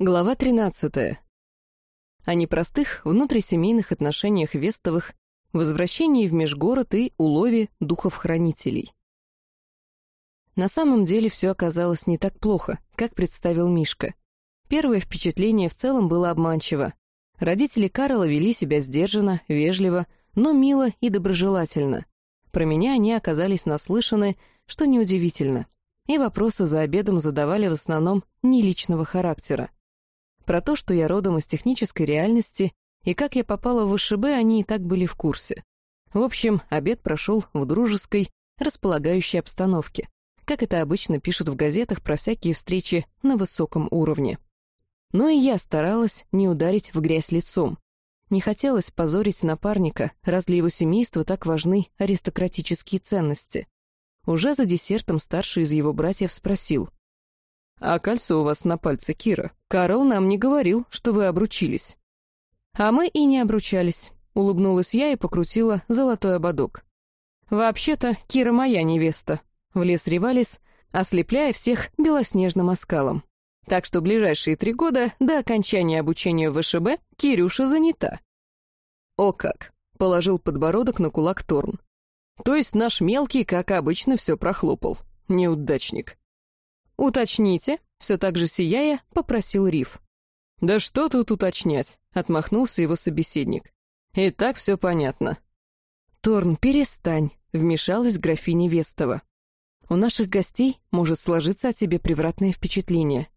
Глава 13. О непростых внутрисемейных отношениях Вестовых, возвращении в межгород и улове духов-хранителей. На самом деле все оказалось не так плохо, как представил Мишка. Первое впечатление в целом было обманчиво. Родители Карла вели себя сдержанно, вежливо, но мило и доброжелательно. Про меня они оказались наслышаны, что неудивительно. И вопросы за обедом задавали в основном не личного характера. Про то, что я родом из технической реальности, и как я попала в ВШБ, они и так были в курсе. В общем, обед прошел в дружеской, располагающей обстановке, как это обычно пишут в газетах про всякие встречи на высоком уровне. Но и я старалась не ударить в грязь лицом. Не хотелось позорить напарника, раз для его семейства так важны аристократические ценности. Уже за десертом старший из его братьев спросил. «А кольцо у вас на пальце, Кира? Карл нам не говорил, что вы обручились». «А мы и не обручались», — улыбнулась я и покрутила золотой ободок. «Вообще-то Кира моя невеста», — влез Ревалис, ослепляя всех белоснежным оскалом. Так что ближайшие три года до окончания обучения в ВШБ Кирюша занята. «О как!» — положил подбородок на кулак Торн. «То есть наш мелкий, как обычно, все прохлопал. Неудачник. «Уточните», — все так же сияя, попросил Риф. «Да что тут уточнять?» — отмахнулся его собеседник. «И так все понятно». «Торн, перестань», — вмешалась графиня Вестова. «У наших гостей может сложиться о тебе превратное впечатление.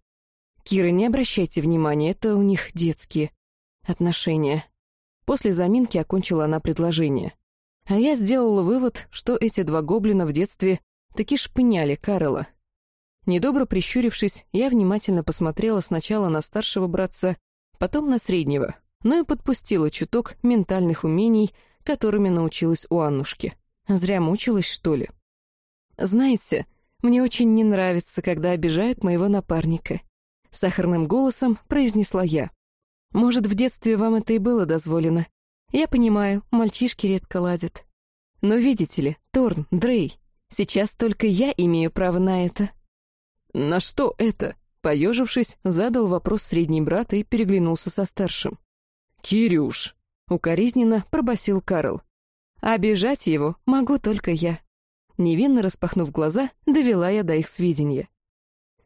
Кира, не обращайте внимания, это у них детские отношения». После заминки окончила она предложение. А я сделала вывод, что эти два гоблина в детстве таки шпыняли Карла, Недобро прищурившись, я внимательно посмотрела сначала на старшего братца, потом на среднего, но и подпустила чуток ментальных умений, которыми научилась у Аннушки. Зря мучилась, что ли? «Знаете, мне очень не нравится, когда обижают моего напарника», — сахарным голосом произнесла я. «Может, в детстве вам это и было дозволено. Я понимаю, мальчишки редко ладят. Но видите ли, Торн, Дрей, сейчас только я имею право на это». «На что это?» Поежившись, задал вопрос средний брат и переглянулся со старшим. «Кирюш!» — укоризненно пробасил Карл. «Обижать его могу только я». Невинно распахнув глаза, довела я до их сведения.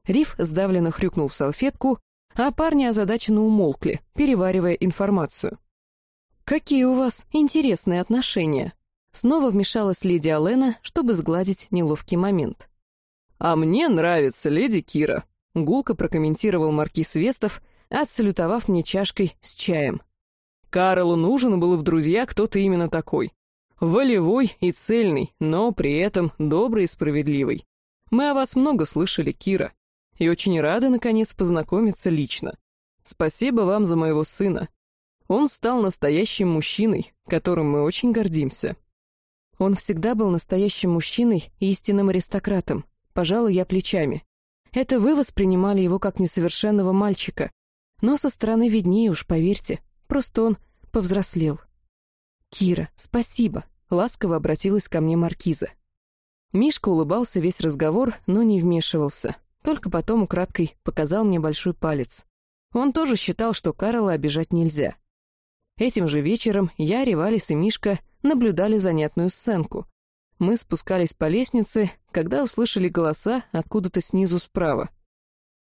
Риф сдавленно хрюкнул в салфетку, а парни озадаченно умолкли, переваривая информацию. «Какие у вас интересные отношения?» Снова вмешалась леди Алена, чтобы сгладить неловкий момент. «А мне нравится леди Кира», — гулко прокомментировал маркиз Вестов, отсалютовав мне чашкой с чаем. «Карлу нужен был в друзья кто-то именно такой. Волевой и цельный, но при этом добрый и справедливый. Мы о вас много слышали, Кира, и очень рады, наконец, познакомиться лично. Спасибо вам за моего сына. Он стал настоящим мужчиной, которым мы очень гордимся». Он всегда был настоящим мужчиной и истинным аристократом, Пожала я плечами. Это вы воспринимали его как несовершенного мальчика. Но со стороны виднее уж, поверьте. Просто он повзрослел. «Кира, спасибо», — ласково обратилась ко мне Маркиза. Мишка улыбался весь разговор, но не вмешивался. Только потом украдкой показал мне большой палец. Он тоже считал, что Карла обижать нельзя. Этим же вечером я, Ревалис и Мишка наблюдали занятную сценку. Мы спускались по лестнице, когда услышали голоса откуда-то снизу справа.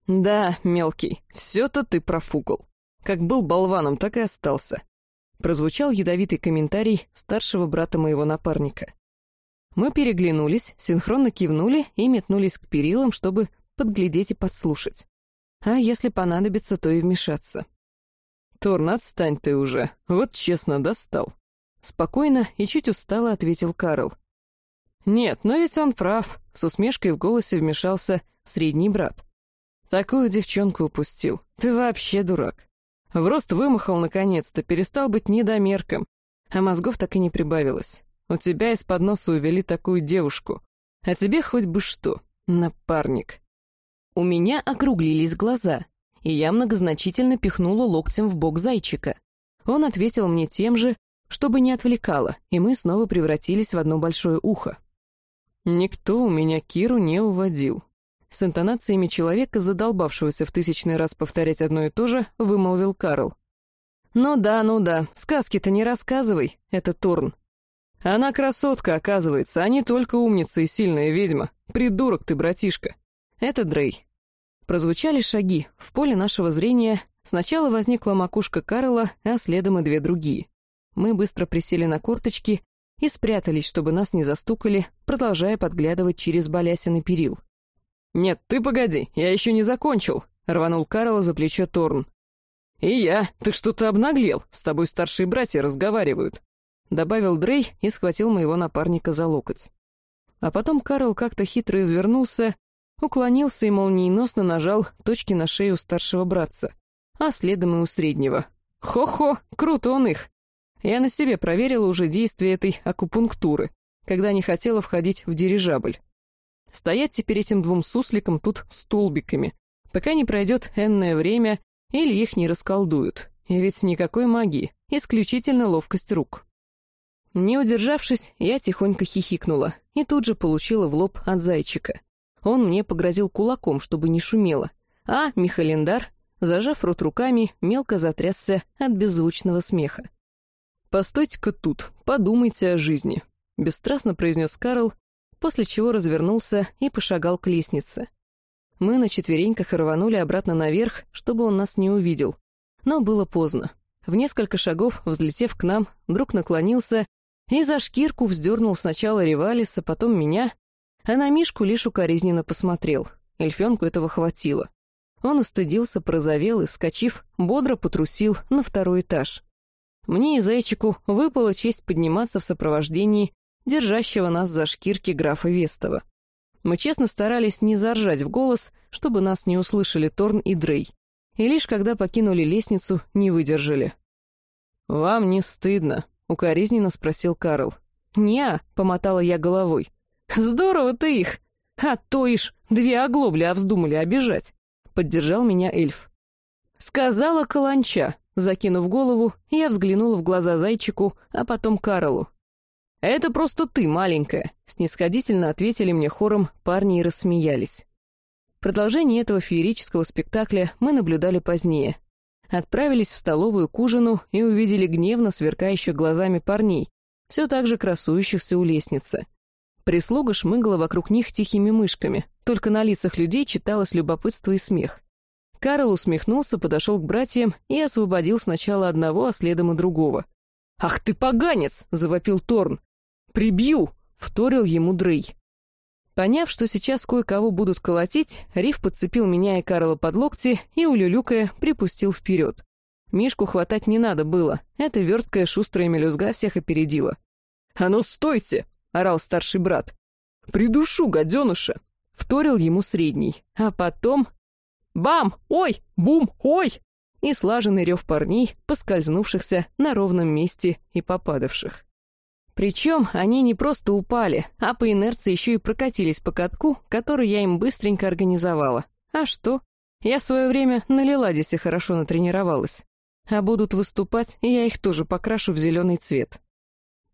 «Да, мелкий, все-то ты профукал. Как был болваном, так и остался», — прозвучал ядовитый комментарий старшего брата моего напарника. Мы переглянулись, синхронно кивнули и метнулись к перилам, чтобы подглядеть и подслушать. А если понадобится, то и вмешаться. «Торн, отстань ты уже, вот честно достал». Спокойно и чуть устало ответил Карл. «Нет, но ведь он прав», — с усмешкой в голосе вмешался средний брат. «Такую девчонку упустил. Ты вообще дурак. В рост вымахал наконец-то, перестал быть недомерком, а мозгов так и не прибавилось. У тебя из-под носа увели такую девушку. А тебе хоть бы что, напарник». У меня округлились глаза, и я многозначительно пихнула локтем в бок зайчика. Он ответил мне тем же, чтобы не отвлекало, и мы снова превратились в одно большое ухо. «Никто у меня Киру не уводил», — С интонациями человека, задолбавшегося в тысячный раз повторять одно и то же, вымолвил Карл. «Ну да, ну да, сказки-то не рассказывай, это Торн. Она красотка, оказывается, а не только умница и сильная ведьма. Придурок ты, братишка. Это Дрей». Прозвучали шаги. В поле нашего зрения сначала возникла макушка Карла, а следом и две другие. Мы быстро присели на корточки и спрятались, чтобы нас не застукали, продолжая подглядывать через балясины перил. «Нет, ты погоди, я еще не закончил», — рванул Карла за плечо Торн. «И я, ты что-то обнаглел, с тобой старшие братья разговаривают», — добавил Дрей и схватил моего напарника за локоть. А потом Карл как-то хитро извернулся, уклонился и молниеносно нажал точки на шею старшего братца, а следом и у среднего. «Хо-хо, круто он их!» Я на себе проверила уже действие этой акупунктуры, когда не хотела входить в дирижабль. Стоять теперь этим двум сусликам тут столбиками, пока не пройдет энное время или их не расколдуют. И ведь никакой магии, исключительно ловкость рук. Не удержавшись, я тихонько хихикнула и тут же получила в лоб от зайчика. Он мне погрозил кулаком, чтобы не шумело, а Михалиндар, зажав рот руками, мелко затрясся от беззвучного смеха. «Постойте-ка тут, подумайте о жизни», — бесстрастно произнес Карл, после чего развернулся и пошагал к лестнице. Мы на четвереньках рванули обратно наверх, чтобы он нас не увидел. Но было поздно. В несколько шагов, взлетев к нам, друг наклонился и за шкирку вздернул сначала Ревалиса, потом меня, а на Мишку лишь укоризненно посмотрел. Эльфенку этого хватило. Он устыдился, прозовел и, вскочив, бодро потрусил на второй этаж. Мне и зайчику выпала честь подниматься в сопровождении держащего нас за шкирки графа Вестова. Мы честно старались не заржать в голос, чтобы нас не услышали Торн и Дрей. И лишь когда покинули лестницу, не выдержали. «Вам не стыдно?» — укоризненно спросил Карл. «Не-а», помотала я головой. «Здорово ты их! А то ишь, две оглобли, а вздумали обижать!» — поддержал меня эльф. «Сказала каланча», Закинув голову, я взглянула в глаза зайчику, а потом Карлу. «Это просто ты, маленькая», — снисходительно ответили мне хором парни и рассмеялись. Продолжение этого феерического спектакля мы наблюдали позднее. Отправились в столовую к ужину и увидели гневно сверкающих глазами парней, все так же красующихся у лестницы. Прислуга шмыгала вокруг них тихими мышками, только на лицах людей читалось любопытство и смех. Карл усмехнулся, подошел к братьям и освободил сначала одного, а следом и другого. «Ах ты поганец!» — завопил Торн. «Прибью!» — вторил ему Дрей. Поняв, что сейчас кое-кого будут колотить, Риф подцепил меня и Карла под локти и, улюлюкая, припустил вперед. Мишку хватать не надо было, эта верткая шустрая мелюзга всех опередила. «А ну стойте!» — орал старший брат. «Придушу, гаденыша!» — вторил ему средний, а потом Бам! Ой! Бум! Ой! И слаженный рев парней, поскользнувшихся на ровном месте и попадавших. Причем они не просто упали, а по инерции еще и прокатились по катку, который я им быстренько организовала. А что? Я в свое время на Леладисе хорошо натренировалась. А будут выступать, и я их тоже покрашу в зеленый цвет.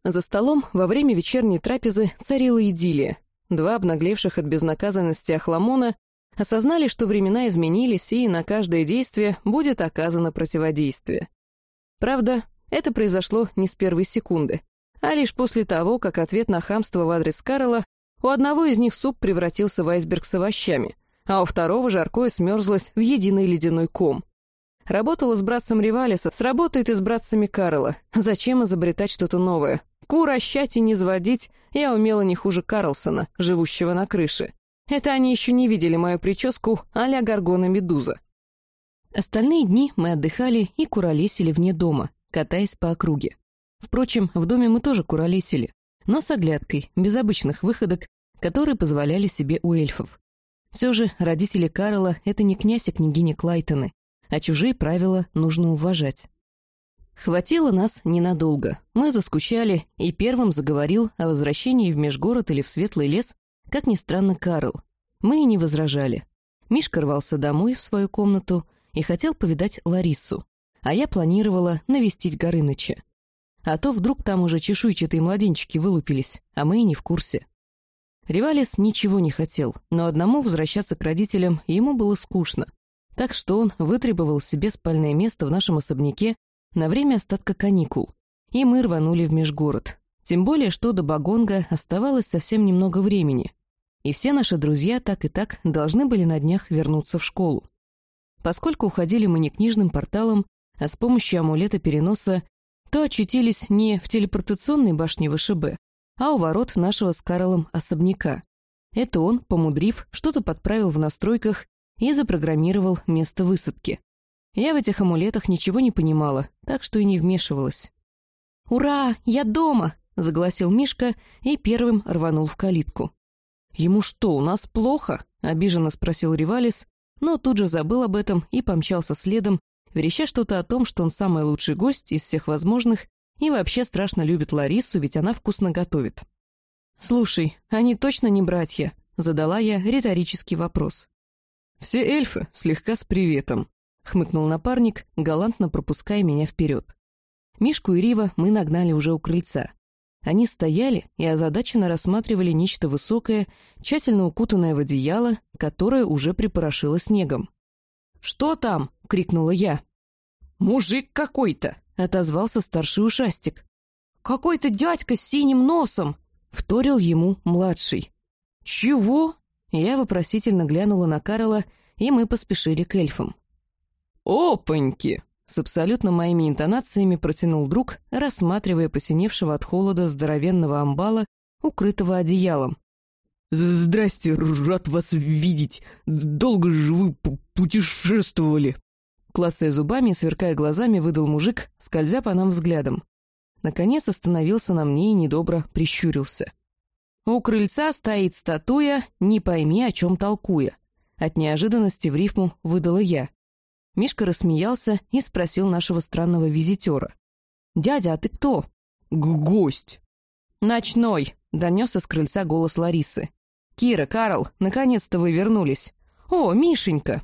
За столом во время вечерней трапезы царила идиллия. Два обнаглевших от безнаказанности охламона осознали, что времена изменились, и на каждое действие будет оказано противодействие. Правда, это произошло не с первой секунды, а лишь после того, как ответ на хамство в адрес Карла у одного из них суп превратился в айсберг с овощами, а у второго жаркое смерзлось в единый ледяной ком. Работала с братцем Ривалиса, сработает и с братцами Карла. Зачем изобретать что-то новое? Кур ощать и не сводить я умела не хуже Карлсона, живущего на крыше. Это они еще не видели мою прическу а-ля Гаргона Медуза. Остальные дни мы отдыхали и куролесили вне дома, катаясь по округе. Впрочем, в доме мы тоже куролесили, но с оглядкой, без обычных выходок, которые позволяли себе у эльфов. Все же родители Карла — это не князь и княгиня Клайтоны, а чужие правила нужно уважать. Хватило нас ненадолго. Мы заскучали, и первым заговорил о возвращении в межгород или в светлый лес как ни странно, Карл. Мы и не возражали. Мишка рвался домой в свою комнату и хотел повидать Ларису, а я планировала навестить Горыныча. А то вдруг там уже чешуйчатые младенчики вылупились, а мы и не в курсе. Ривалис ничего не хотел, но одному возвращаться к родителям ему было скучно. Так что он вытребовал себе спальное место в нашем особняке на время остатка каникул. И мы рванули в межгород. Тем более, что до Багонга оставалось совсем немного времени. И все наши друзья так и так должны были на днях вернуться в школу. Поскольку уходили мы не книжным порталом, а с помощью амулета переноса, то очутились не в телепортационной башне ВШБ, а у ворот нашего с Карлом особняка. Это он, помудрив, что-то подправил в настройках и запрограммировал место высадки. Я в этих амулетах ничего не понимала, так что и не вмешивалась. «Ура! Я дома!» — загласил Мишка и первым рванул в калитку. «Ему что, у нас плохо?» — обиженно спросил Ривалис, но тут же забыл об этом и помчался следом, вереща что-то о том, что он самый лучший гость из всех возможных и вообще страшно любит Ларису, ведь она вкусно готовит. «Слушай, они точно не братья?» — задала я риторический вопрос. «Все эльфы слегка с приветом», — хмыкнул напарник, галантно пропуская меня вперед. Мишку и Рива мы нагнали уже у крыльца. Они стояли и озадаченно рассматривали нечто высокое, тщательно укутанное в одеяло, которое уже припорошило снегом. «Что там?» — крикнула я. «Мужик какой-то!» — отозвался старший ушастик. «Какой-то дядька с синим носом!» — вторил ему младший. «Чего?» — я вопросительно глянула на Карла, и мы поспешили к эльфам. «Опаньки!» С абсолютно моими интонациями протянул друг, рассматривая посиневшего от холода здоровенного амбала, укрытого одеялом. «Здрасте, рад вас видеть. Долго же вы путешествовали». Клацая зубами и сверкая глазами, выдал мужик, скользя по нам взглядом. Наконец остановился на мне и недобро прищурился. У крыльца стоит статуя «Не пойми, о чем толкуя». От неожиданности в рифму выдала я. Мишка рассмеялся и спросил нашего странного визитера. «Дядя, а ты кто?» «Гость». «Ночной», — донесся с крыльца голос Ларисы. «Кира, Карл, наконец-то вы вернулись. О, Мишенька!»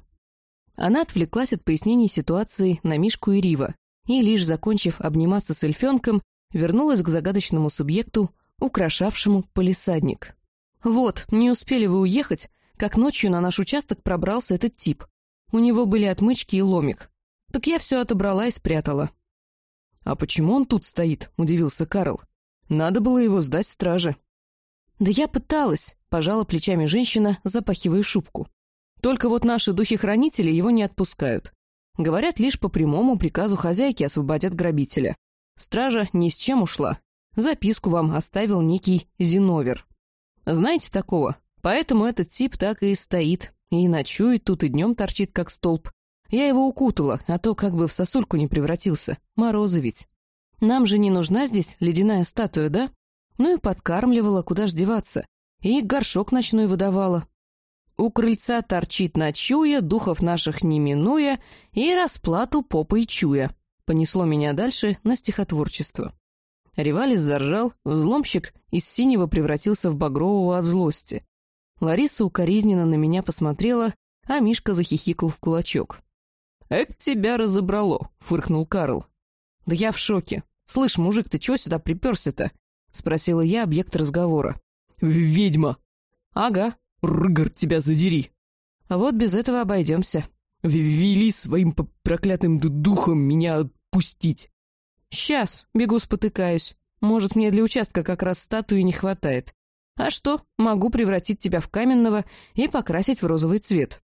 Она отвлеклась от пояснений ситуации на Мишку и Рива, и, лишь закончив обниматься с эльфенком, вернулась к загадочному субъекту, украшавшему полисадник. «Вот, не успели вы уехать, как ночью на наш участок пробрался этот тип. У него были отмычки и ломик. Так я все отобрала и спрятала. «А почему он тут стоит?» — удивился Карл. «Надо было его сдать страже». «Да я пыталась», — пожала плечами женщина, запахивая шубку. «Только вот наши духи-хранители его не отпускают. Говорят, лишь по прямому приказу хозяйки освободят грабителя. Стража ни с чем ушла. Записку вам оставил некий Зиновер. Знаете такого? Поэтому этот тип так и стоит, и ночует тут, и днем торчит, как столб. Я его укутала, а то как бы в сосульку не превратился. Морозы ведь. Нам же не нужна здесь ледяная статуя, да? Ну и подкармливала, куда ж деваться. И горшок ночной выдавала. У крыльца торчит ночуя, духов наших не минуя, и расплату попой чуя. Понесло меня дальше на стихотворчество. Ревалис заржал, взломщик из синего превратился в багрового от злости. Лариса укоризненно на меня посмотрела, а Мишка захихикал в кулачок. «Эк, тебя разобрало», — фыркнул Карл. «Да я в шоке. Слышь, мужик, ты чего сюда приперся-то?» — спросила я объект разговора. «Ведьма». «Ага». «Рыгор, тебя задери». «А вот без этого обойдемся». «Вели своим проклятым духом меня отпустить». «Сейчас, бегу спотыкаюсь. Может, мне для участка как раз статуи не хватает. А что, могу превратить тебя в каменного и покрасить в розовый цвет».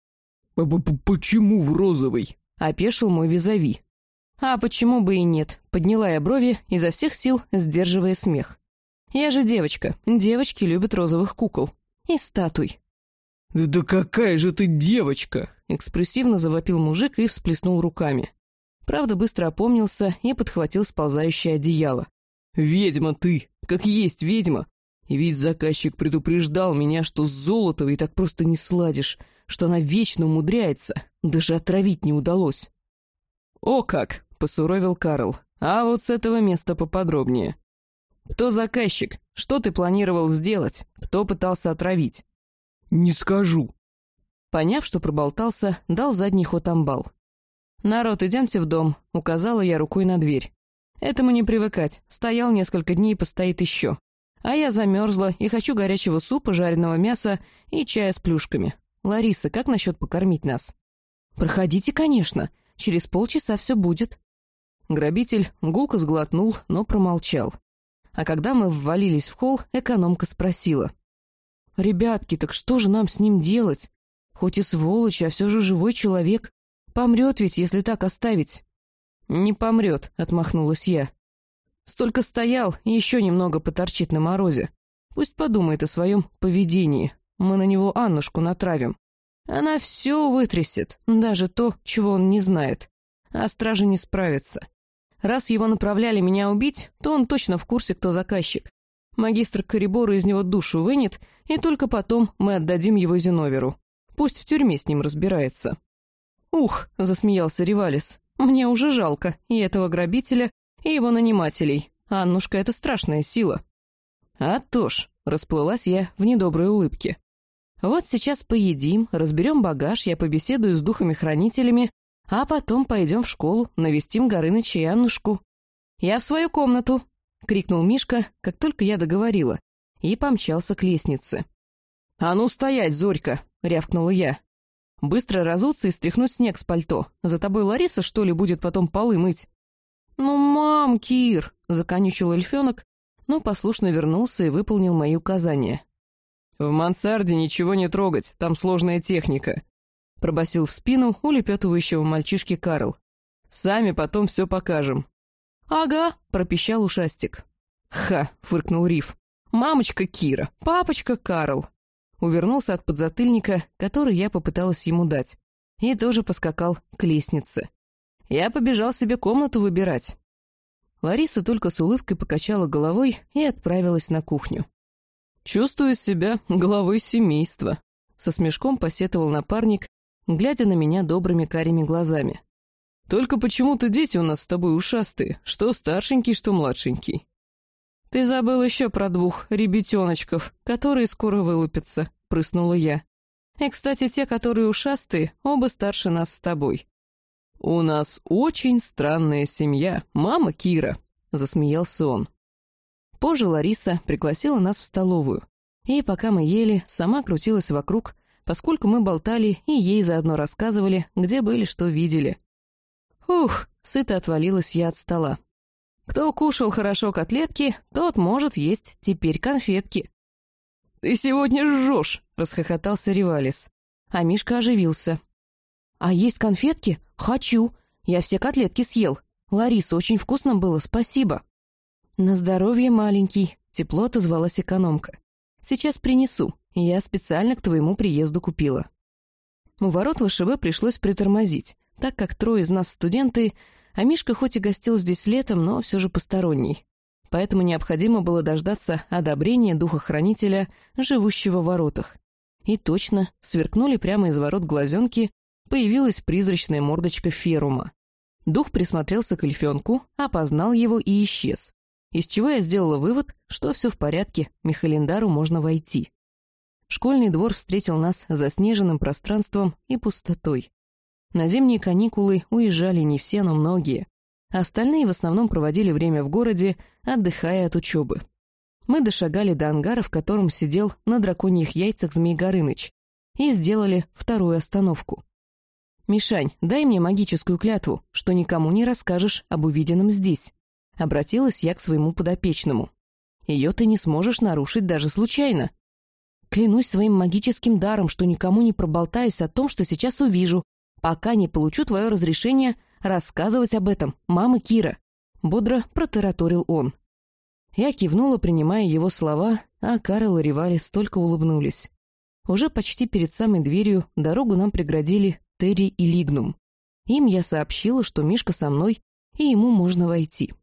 «Почему в розовый?» — опешил мой визави. «А почему бы и нет?» — подняла я брови, изо всех сил сдерживая смех. «Я же девочка. Девочки любят розовых кукол. И статуй». «Да, да какая же ты девочка!» — экспрессивно завопил мужик и всплеснул руками. Правда, быстро опомнился и подхватил сползающее одеяло. «Ведьма ты! Как есть ведьма! И ведь заказчик предупреждал меня, что с Золотовой так просто не сладишь, что она вечно умудряется, даже отравить не удалось. «О как!» — посуровил Карл. «А вот с этого места поподробнее. Кто заказчик? Что ты планировал сделать? Кто пытался отравить?» «Не скажу». Поняв, что проболтался, дал задний ход амбал. «Народ, идемте в дом», — указала я рукой на дверь. «Этому не привыкать. Стоял несколько дней и постоит еще. А я замерзла и хочу горячего супа, жареного мяса и чая с плюшками. Лариса, как насчет покормить нас? Проходите, конечно. Через полчаса все будет. Грабитель гулко сглотнул, но промолчал. А когда мы ввалились в холл, экономка спросила. «Ребятки, так что же нам с ним делать? Хоть и сволочь, а все же живой человек. Помрет ведь, если так оставить». «Не помрет», — отмахнулась я. Столько стоял и еще немного поторчит на морозе. Пусть подумает о своем поведении. Мы на него Аннушку натравим. Она все вытрясет, даже то, чего он не знает. А стражи не справится. Раз его направляли меня убить, то он точно в курсе, кто заказчик. Магистр Корибора из него душу вынет, и только потом мы отдадим его Зиноверу. Пусть в тюрьме с ним разбирается. «Ух», — засмеялся Ривалис, — «мне уже жалко и этого грабителя, и его нанимателей. Аннушка — это страшная сила». «А то ж», — расплылась я в недоброй улыбке. «Вот сейчас поедим, разберем багаж, я побеседую с духами-хранителями, а потом пойдем в школу, навестим Горыныча и Аннушку». «Я в свою комнату!» — крикнул Мишка, как только я договорила, и помчался к лестнице. «А ну стоять, Зорька!» — рявкнула я. «Быстро разуться и стряхнуть снег с пальто. За тобой Лариса, что ли, будет потом полы мыть?» «Ну, мам, Кир!» — законючил эльфенок, но послушно вернулся и выполнил мои указания. «В мансарде ничего не трогать, там сложная техника», — пробасил в спину улепетывающего мальчишки Карл. «Сами потом все покажем». «Ага», — пропищал ушастик. «Ха!» — фыркнул Риф. «Мамочка Кира, папочка Карл». Увернулся от подзатыльника, который я попыталась ему дать, и тоже поскакал к лестнице. Я побежал себе комнату выбирать. Лариса только с улыбкой покачала головой и отправилась на кухню. «Чувствую себя главой семейства», — со смешком посетовал напарник, глядя на меня добрыми карими глазами. «Только почему-то дети у нас с тобой ушастые, что старшенький, что младшенький». «Ты забыл еще про двух ребятеночков, которые скоро вылупятся», — прыснула я. «И, кстати, те, которые ушастые, оба старше нас с тобой. «У нас очень странная семья, мама Кира», — засмеялся он. Позже Лариса пригласила нас в столовую, и пока мы ели, сама крутилась вокруг, поскольку мы болтали и ей заодно рассказывали, где были, что видели. Ух, сыто отвалилась я от стола. Кто кушал хорошо котлетки, тот может есть теперь конфетки. «Ты сегодня жжешь!» — расхохотался Ривалис. А Мишка оживился. «А есть конфетки? Хочу. Я все котлетки съел. Лариса, очень вкусно было, спасибо». «На здоровье, маленький», — тепло отозвалась экономка. «Сейчас принесу. Я специально к твоему приезду купила». У ворот ВШБ пришлось притормозить, так как трое из нас студенты, а Мишка хоть и гостил здесь летом, но все же посторонний. Поэтому необходимо было дождаться одобрения духохранителя, живущего в воротах. И точно, сверкнули прямо из ворот глазенки, появилась призрачная мордочка Ферума. Дух присмотрелся к эльфенку, опознал его и исчез. Из чего я сделала вывод, что все в порядке, Михалиндару можно войти. Школьный двор встретил нас заснеженным пространством и пустотой. На зимние каникулы уезжали не все, но многие. Остальные в основном проводили время в городе, отдыхая от учебы. Мы дошагали до ангара, в котором сидел на драконьих яйцах Змей Горыныч, и сделали вторую остановку. «Мишань, дай мне магическую клятву, что никому не расскажешь об увиденном здесь», — обратилась я к своему подопечному. «Ее ты не сможешь нарушить даже случайно». «Клянусь своим магическим даром, что никому не проболтаюсь о том, что сейчас увижу, пока не получу твое разрешение рассказывать об этом, мама Кира», — бодро протараторил он. Я кивнула, принимая его слова, а Карл и Ривалис только улыбнулись. Уже почти перед самой дверью дорогу нам преградили Терри и Лигнум. Им я сообщила, что Мишка со мной, и ему можно войти.